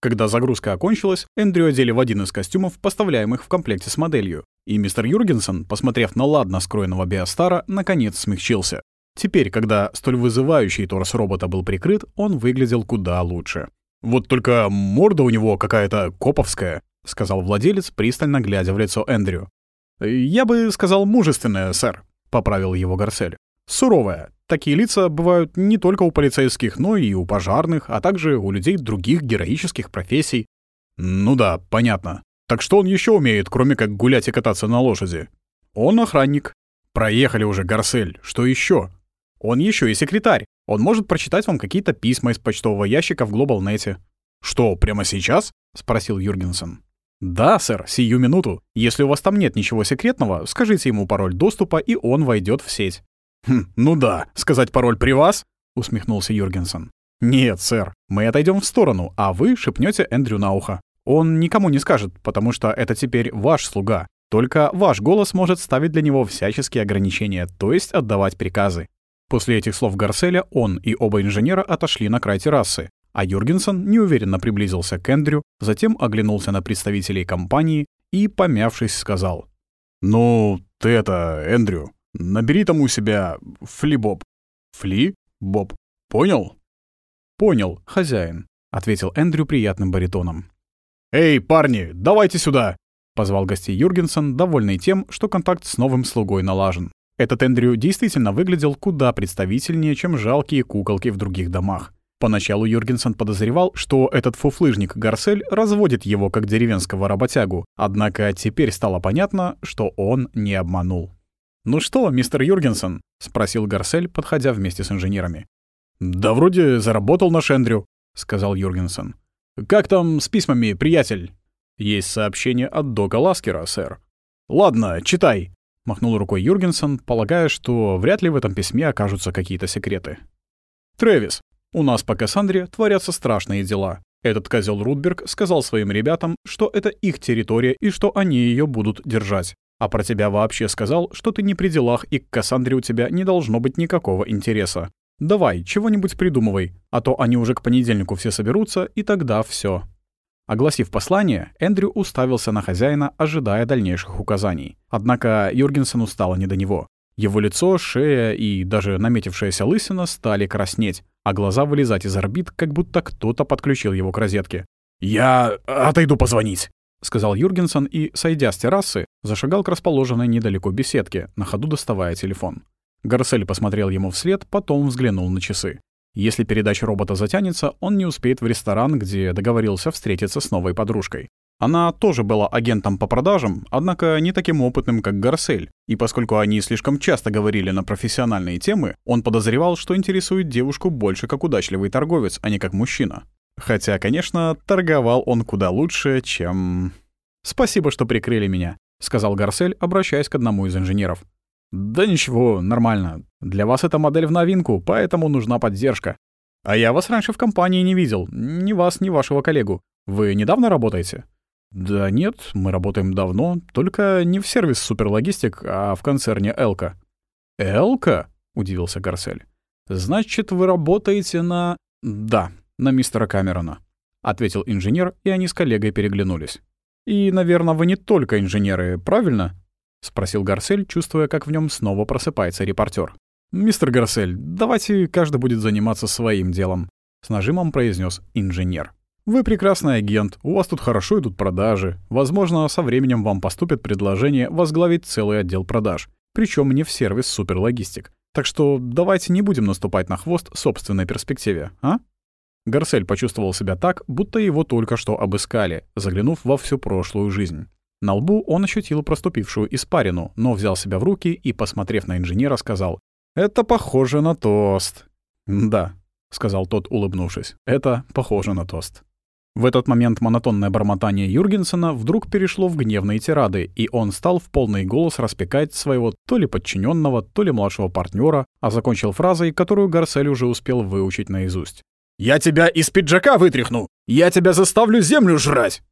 Когда загрузка окончилась, Эндрю одели в один из костюмов, поставляемых в комплекте с моделью. И мистер Юргенсен, посмотрев на ладно скроенного Биостара, наконец смягчился. Теперь, когда столь вызывающий торс робота был прикрыт, он выглядел куда лучше. «Вот только морда у него какая-то коповская», — сказал владелец, пристально глядя в лицо Эндрю. «Я бы сказал мужественная, сэр», — поправил его Гарсель. «Суровая. Такие лица бывают не только у полицейских, но и у пожарных, а также у людей других героических профессий». «Ну да, понятно. Так что он еще умеет, кроме как гулять и кататься на лошади?» «Он охранник». «Проехали уже, Гарсель. Что еще? Он еще и секретарь. Он может прочитать вам какие-то письма из почтового ящика в Глобалнете. «Что, прямо сейчас?» — спросил Юргенсен. «Да, сэр, сию минуту. Если у вас там нет ничего секретного, скажите ему пароль доступа, и он войдет в сеть». «Хм, ну да, сказать пароль при вас?» — усмехнулся Юргенсен. «Нет, сэр, мы отойдем в сторону, а вы шепнете Эндрю на ухо. Он никому не скажет, потому что это теперь ваш слуга. Только ваш голос может ставить для него всяческие ограничения, то есть отдавать приказы. После этих слов Гарселя он и оба инженера отошли на край террасы, а Юргенсон неуверенно приблизился к Эндрю, затем оглянулся на представителей компании и, помявшись, сказал. «Ну, ты это, Эндрю, набери там у себя Фли-Боб». «Фли-Боб. Понял?» «Понял, хозяин», — ответил Эндрю приятным баритоном. «Эй, парни, давайте сюда!» — позвал гостей Юргенсон, довольный тем, что контакт с новым слугой налажен. Этот Эндрю действительно выглядел куда представительнее, чем жалкие куколки в других домах. Поначалу Юргенсен подозревал, что этот фуфлыжник Гарсель разводит его как деревенского работягу, однако теперь стало понятно, что он не обманул. «Ну что, мистер Юргенсен?» — спросил Гарсель, подходя вместе с инженерами. «Да вроде заработал наш Эндрю», — сказал Юргенсен. «Как там с письмами, приятель?» «Есть сообщение от Дока Ласкера, сэр». «Ладно, читай», — махнул рукой Юргенсон, полагая, что вряд ли в этом письме окажутся какие-то секреты. «Трэвис, у нас по Кассандре творятся страшные дела. Этот козел Рудберг сказал своим ребятам, что это их территория и что они ее будут держать. А про тебя вообще сказал, что ты не при делах и к Кассандре у тебя не должно быть никакого интереса. Давай, чего-нибудь придумывай, а то они уже к понедельнику все соберутся, и тогда все. Огласив послание, Эндрю уставился на хозяина, ожидая дальнейших указаний. Однако Юргенсену стало не до него. Его лицо, шея и даже наметившаяся лысина стали краснеть, а глаза вылезать из орбит, как будто кто-то подключил его к розетке. «Я отойду позвонить», — сказал Юргенсен и, сойдя с террасы, зашагал к расположенной недалеко беседке, на ходу доставая телефон. Гарсель посмотрел ему вслед, потом взглянул на часы. Если передача робота затянется, он не успеет в ресторан, где договорился встретиться с новой подружкой. Она тоже была агентом по продажам, однако не таким опытным, как Гарсель, и поскольку они слишком часто говорили на профессиональные темы, он подозревал, что интересует девушку больше как удачливый торговец, а не как мужчина. Хотя, конечно, торговал он куда лучше, чем... «Спасибо, что прикрыли меня», — сказал Гарсель, обращаясь к одному из инженеров. «Да ничего, нормально. Для вас эта модель в новинку, поэтому нужна поддержка. А я вас раньше в компании не видел. Ни вас, ни вашего коллегу. Вы недавно работаете?» «Да нет, мы работаем давно, только не в сервис Суперлогистик, а в концерне «Элка». «Элка?» — удивился Гарсель. «Значит, вы работаете на...» «Да, на мистера Камерона», — ответил инженер, и они с коллегой переглянулись. «И, наверное, вы не только инженеры, правильно?» — спросил Гарсель, чувствуя, как в нем снова просыпается репортер. «Мистер Гарсель, давайте каждый будет заниматься своим делом», — с нажимом произнес инженер. «Вы прекрасный агент, у вас тут хорошо идут продажи. Возможно, со временем вам поступит предложение возглавить целый отдел продаж, причем не в сервис Суперлогистик. Так что давайте не будем наступать на хвост собственной перспективе, а?» Гарсель почувствовал себя так, будто его только что обыскали, заглянув во всю прошлую жизнь. На лбу он ощутил проступившую испарину, но взял себя в руки и, посмотрев на инженера, сказал «Это похоже на тост». «Да», — сказал тот, улыбнувшись, — «это похоже на тост». В этот момент монотонное бормотание Юргенсена вдруг перешло в гневные тирады, и он стал в полный голос распекать своего то ли подчиненного, то ли младшего партнера, а закончил фразой, которую Гарсель уже успел выучить наизусть. «Я тебя из пиджака вытряхну! Я тебя заставлю землю жрать!»